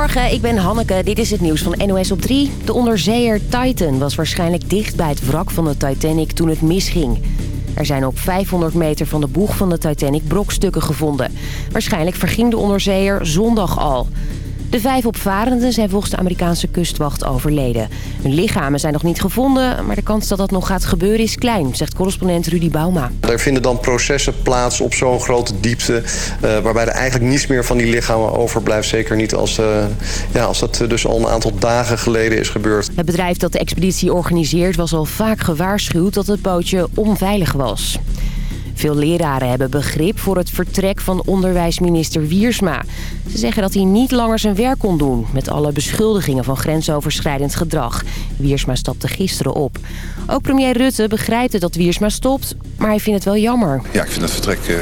Goedemorgen, ik ben Hanneke. Dit is het nieuws van NOS op 3. De onderzeeër Titan was waarschijnlijk dicht bij het wrak van de Titanic toen het misging. Er zijn op 500 meter van de boeg van de Titanic brokstukken gevonden. Waarschijnlijk verging de onderzeeër zondag al. De vijf opvarenden zijn volgens de Amerikaanse kustwacht overleden. Hun lichamen zijn nog niet gevonden, maar de kans dat dat nog gaat gebeuren is klein, zegt correspondent Rudy Bauma. Er vinden dan processen plaats op zo'n grote diepte, uh, waarbij er eigenlijk niets meer van die lichamen overblijft. Zeker niet als, uh, ja, als dat dus al een aantal dagen geleden is gebeurd. Het bedrijf dat de expeditie organiseert was al vaak gewaarschuwd dat het bootje onveilig was. Veel leraren hebben begrip voor het vertrek van onderwijsminister Wiersma. Ze zeggen dat hij niet langer zijn werk kon doen... met alle beschuldigingen van grensoverschrijdend gedrag. Wiersma stapte gisteren op. Ook premier Rutte begrijpt dat Wiersma stopt, maar hij vindt het wel jammer. Ja, ik vind het vertrek uh,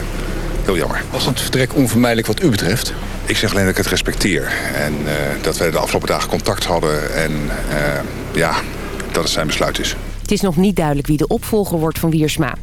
heel jammer. Was het vertrek onvermijdelijk wat u betreft? Ik zeg alleen dat ik het respecteer. En uh, dat wij de afgelopen dagen contact hadden. En uh, ja, dat het zijn besluit is. Het is nog niet duidelijk wie de opvolger wordt van Wiersma.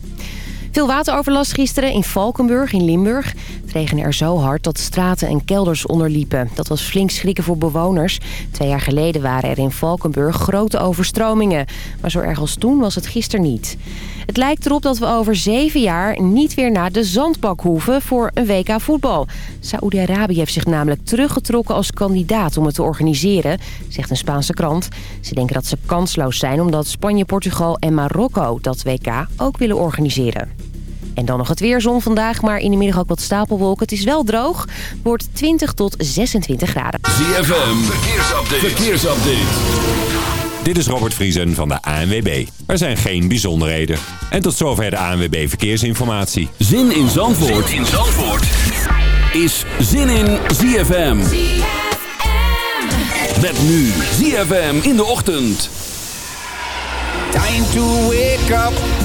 Veel wateroverlast gisteren in Valkenburg in Limburg. Het regende er zo hard dat straten en kelders onderliepen. Dat was flink schrikken voor bewoners. Twee jaar geleden waren er in Valkenburg grote overstromingen. Maar zo erg als toen was het gisteren niet. Het lijkt erop dat we over zeven jaar niet weer naar de zandbak hoeven voor een WK voetbal. Saoedi-Arabië heeft zich namelijk teruggetrokken als kandidaat om het te organiseren, zegt een Spaanse krant. Ze denken dat ze kansloos zijn omdat Spanje, Portugal en Marokko dat WK ook willen organiseren. En dan nog het weerzon vandaag, maar in de middag ook wat stapelwolken. Het is wel droog, wordt 20 tot 26 graden. ZFM, verkeersupdate. verkeersupdate. Dit is Robert Vriesen van de ANWB. Er zijn geen bijzonderheden. En tot zover de ANWB Verkeersinformatie. Zin in Zandvoort, zin in Zandvoort. is Zin in ZFM. ZFM. Met nu ZFM in de ochtend. Time to wake up.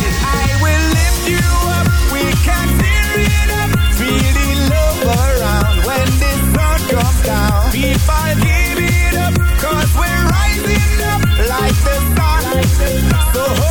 if I give it up, we we're rising up like the sun. Like the sun. So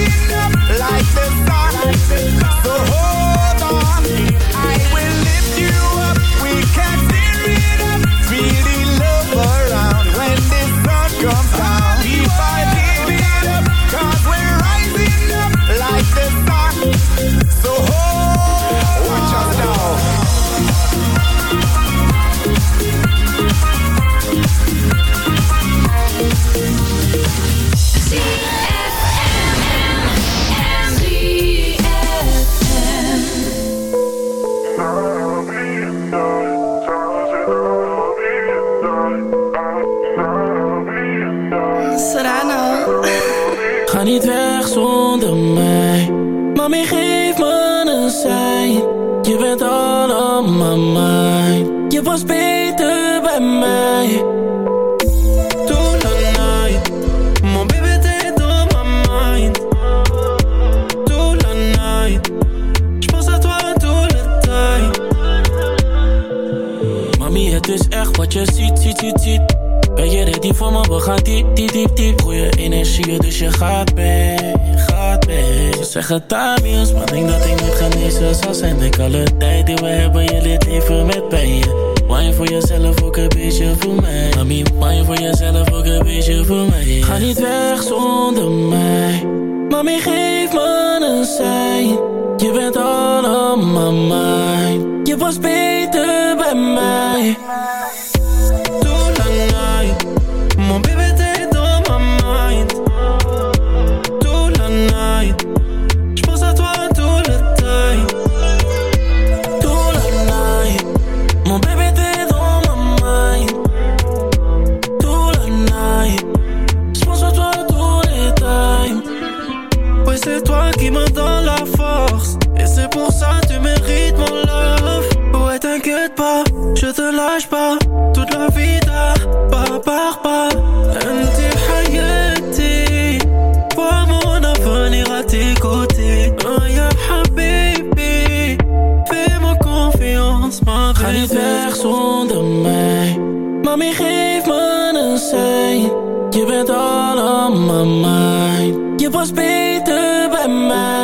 you up. Niet weg zonder mij. Mami, geef me een sein. Je bent allemaal mijn. Je was beter bij mij. wat je ziet, ziet, ziet, ziet Ben je ready voor me, we gaan diep, diep, diep, diep. Goeie energie, dus je gaat mee, gaat mee Ze zeggen Tamiels, maar denk dat ik niet genezen zal zijn. Denk alle tijd die we hebben, je leert leven met pijn. Wine voor jezelf, ook een beetje voor mij. Mami, wine voor jezelf, ook een beetje voor mij. Ga niet weg zonder mij. Mami, geef me een sein. Je bent allemaal mijn. Je was beter bij mij was beter bij mij.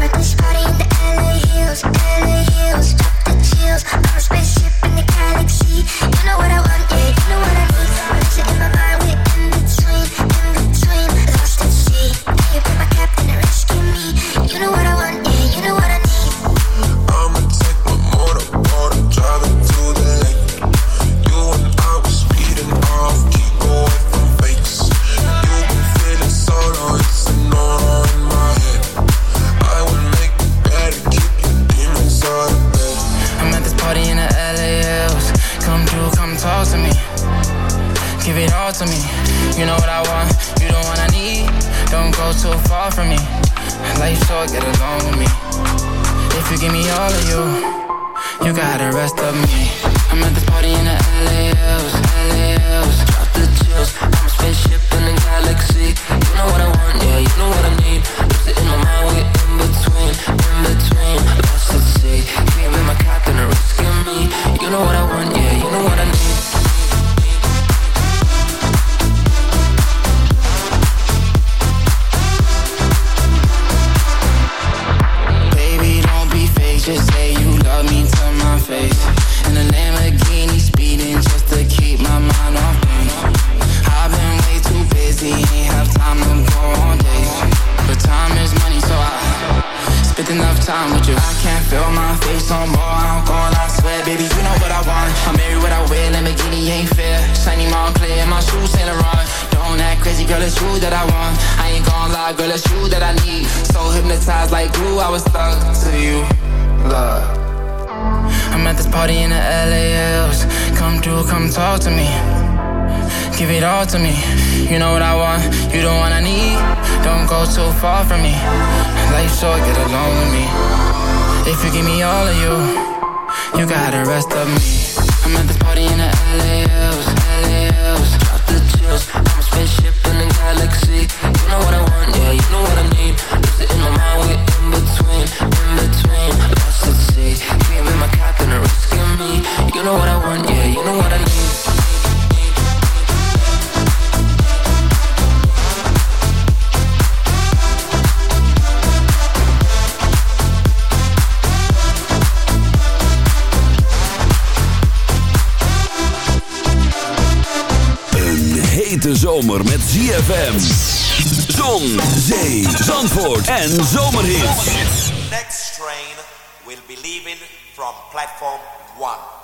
Smrtni škody give it all to me. You know what I want, you the one I need. Don't go too far from me. Life's short, get along with me. If you give me all of you, you got the rest of me. I'm at this party in the LAOs, LAOs. Drop the chills, I'm a spaceship in the galaxy. You know what I want, yeah, you know what I need. Listen in my mind, we're in between. hete zomer met ZFM. Zon, zee, zandvoort en zomerhit. Next train will be leaving from platform 1.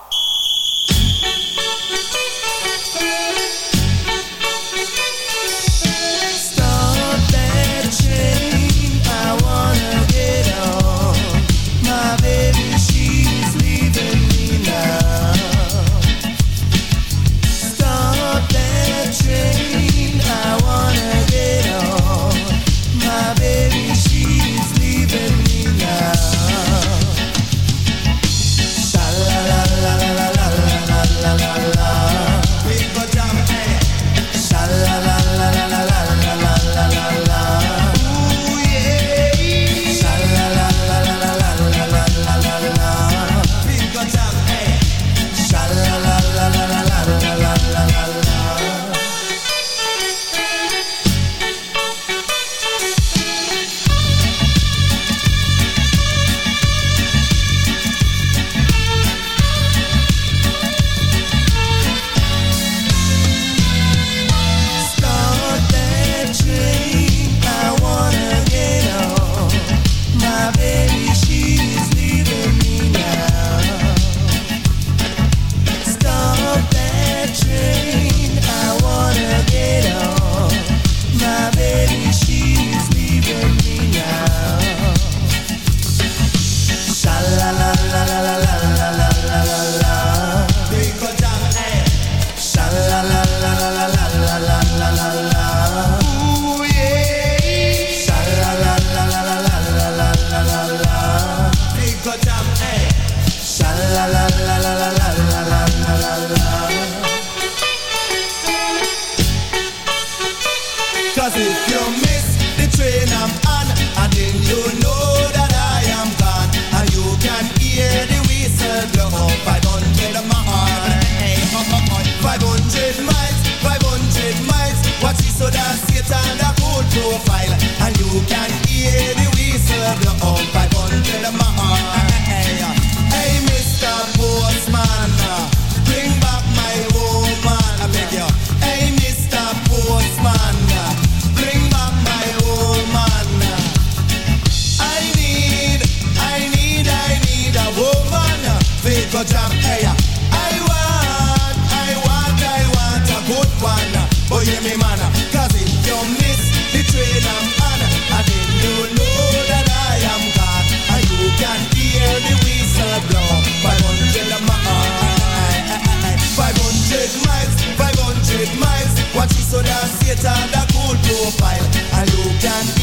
profile. And who can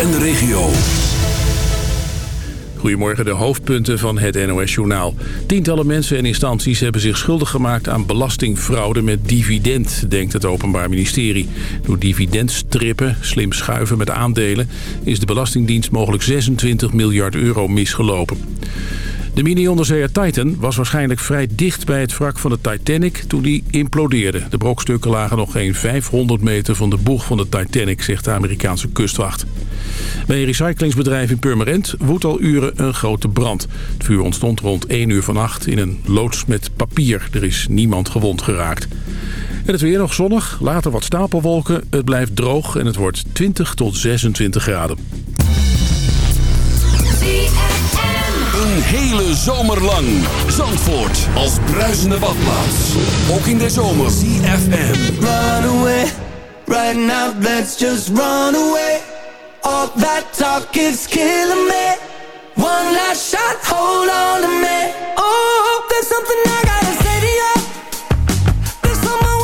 en de regio. Goedemorgen, de hoofdpunten van het NOS-journaal. Tientallen mensen en instanties hebben zich schuldig gemaakt aan belastingfraude met dividend, denkt het Openbaar Ministerie. Door dividendstrippen, slim schuiven met aandelen, is de Belastingdienst mogelijk 26 miljard euro misgelopen. De mini-onderzeeër Titan was waarschijnlijk vrij dicht bij het wrak van de Titanic toen die implodeerde. De brokstukken lagen nog geen 500 meter van de boeg van de Titanic, zegt de Amerikaanse kustwacht. Bij een recyclingsbedrijf in Purmerend woedt al uren een grote brand. Het vuur ontstond rond 1 uur vannacht in een loods met papier. Er is niemand gewond geraakt. En het weer nog zonnig, later wat stapelwolken. Het blijft droog en het wordt 20 tot 26 graden. Hele zomer lang. Zandvoort als bruisende badplaats. Ook in de zomer. CFM. Run away, right now let's just run away. All that talk is killing me. One last shot, hold on to me. Oh, there's something I gotta say to you. There's somewhere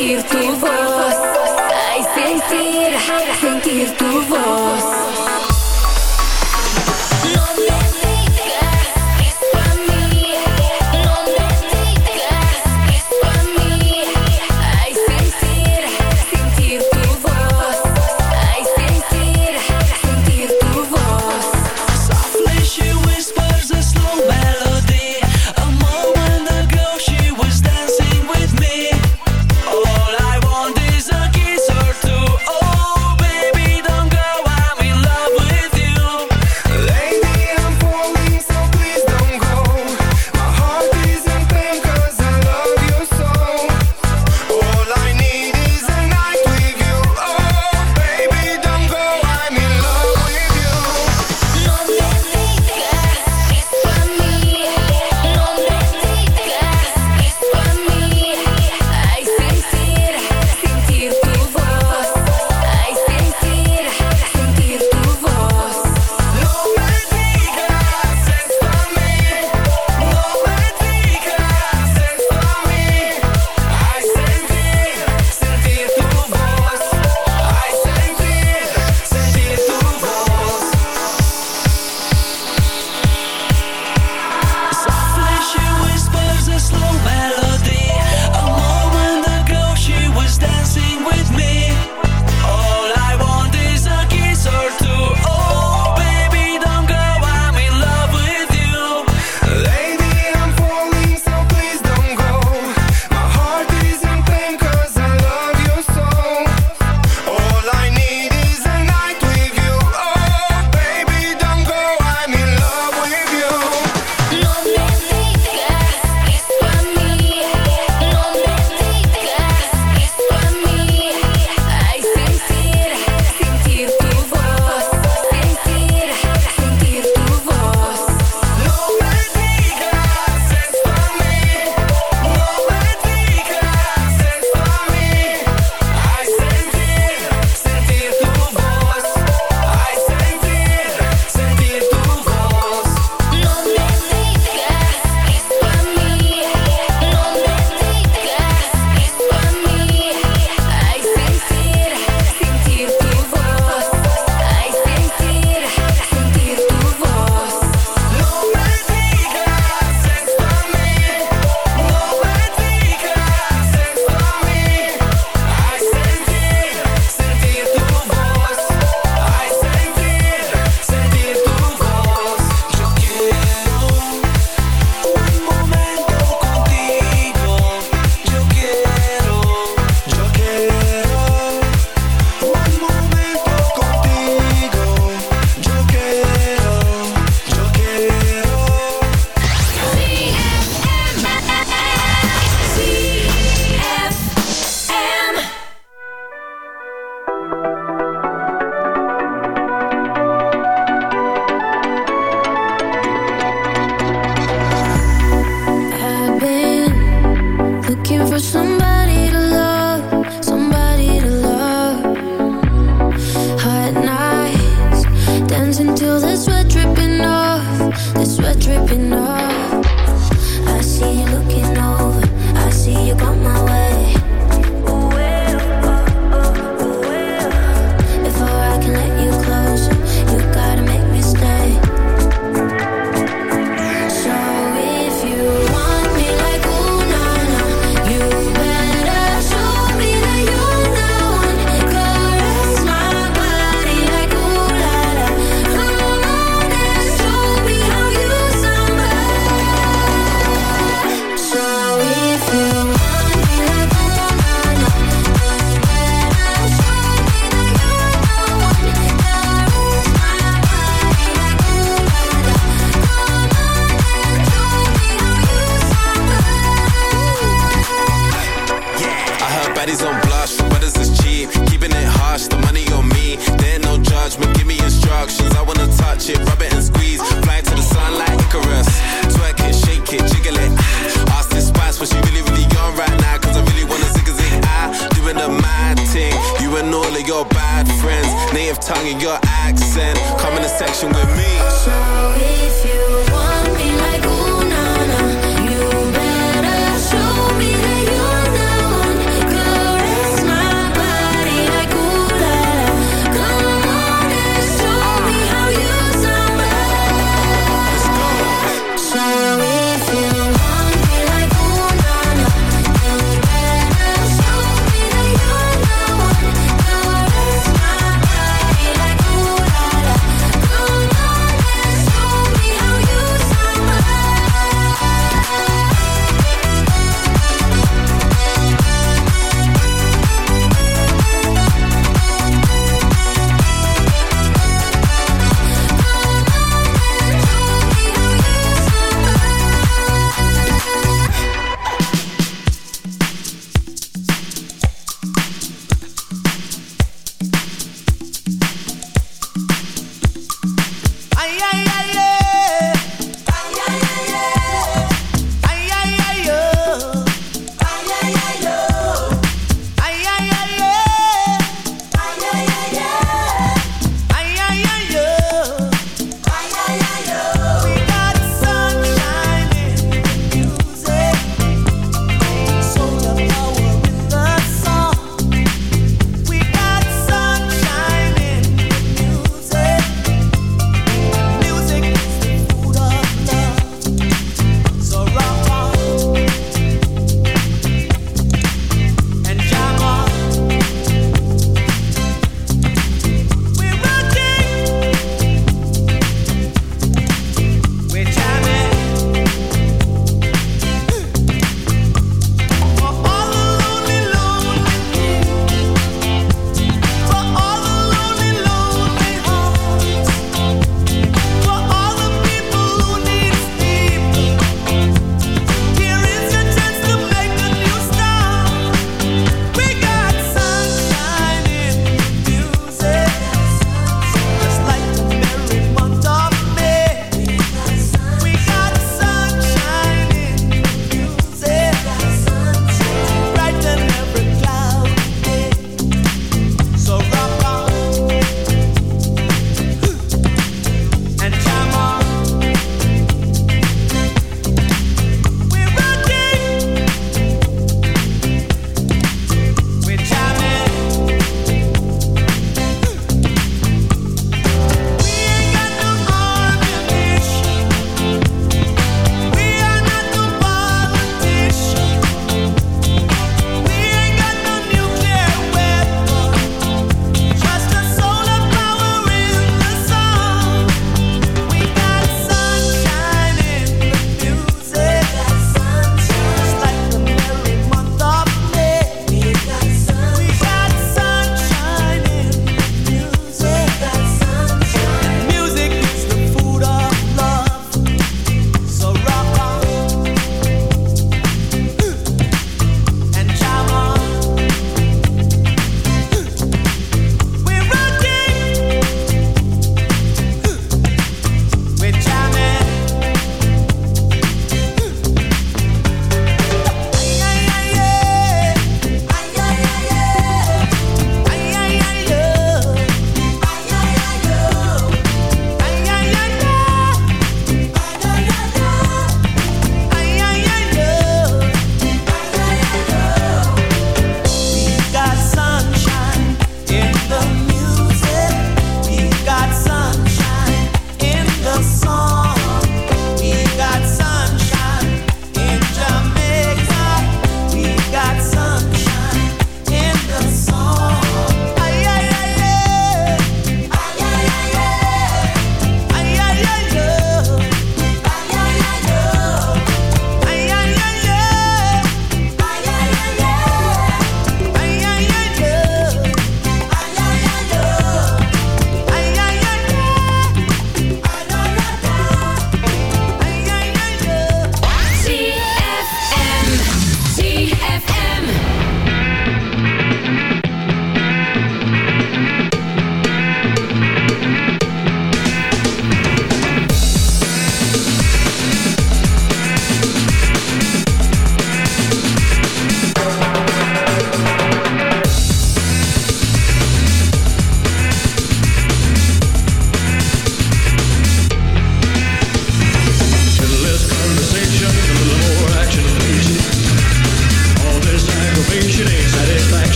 sentir tu voz, ai sentir, sentir tu voz.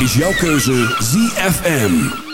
is jouw keuze ZFM.